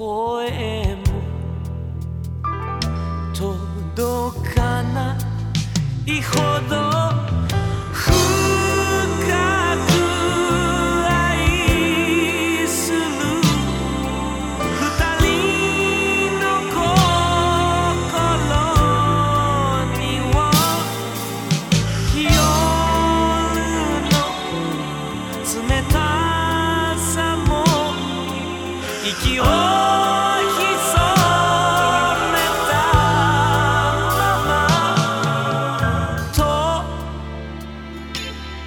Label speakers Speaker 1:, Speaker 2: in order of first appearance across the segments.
Speaker 1: Boy.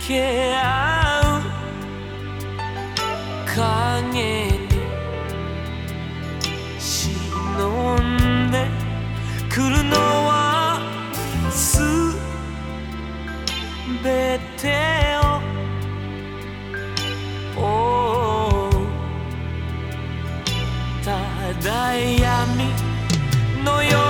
Speaker 1: け合う。影に忍んでくるのはすべてを。ただ闇のよう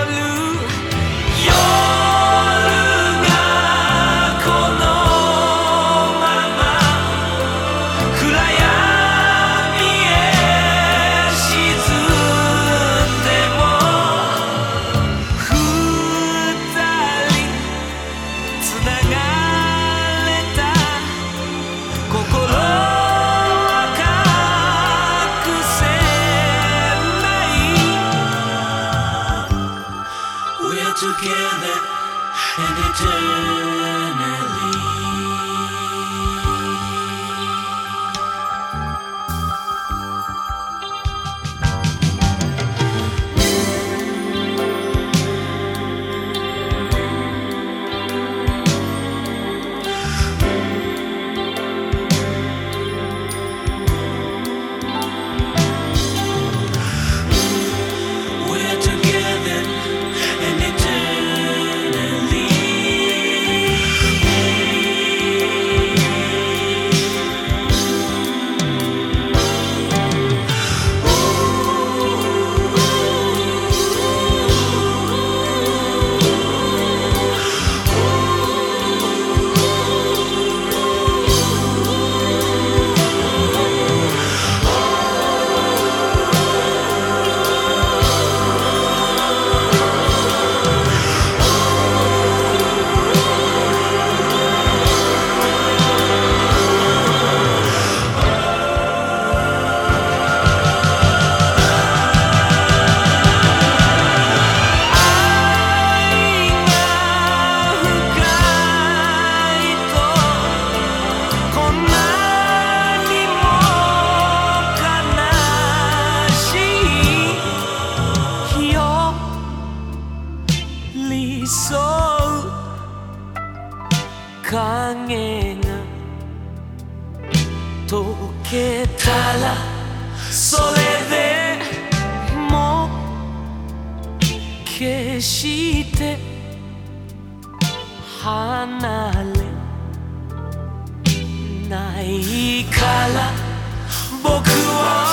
Speaker 1: together and eternity. 溶けたらそれでも決して離れないから僕は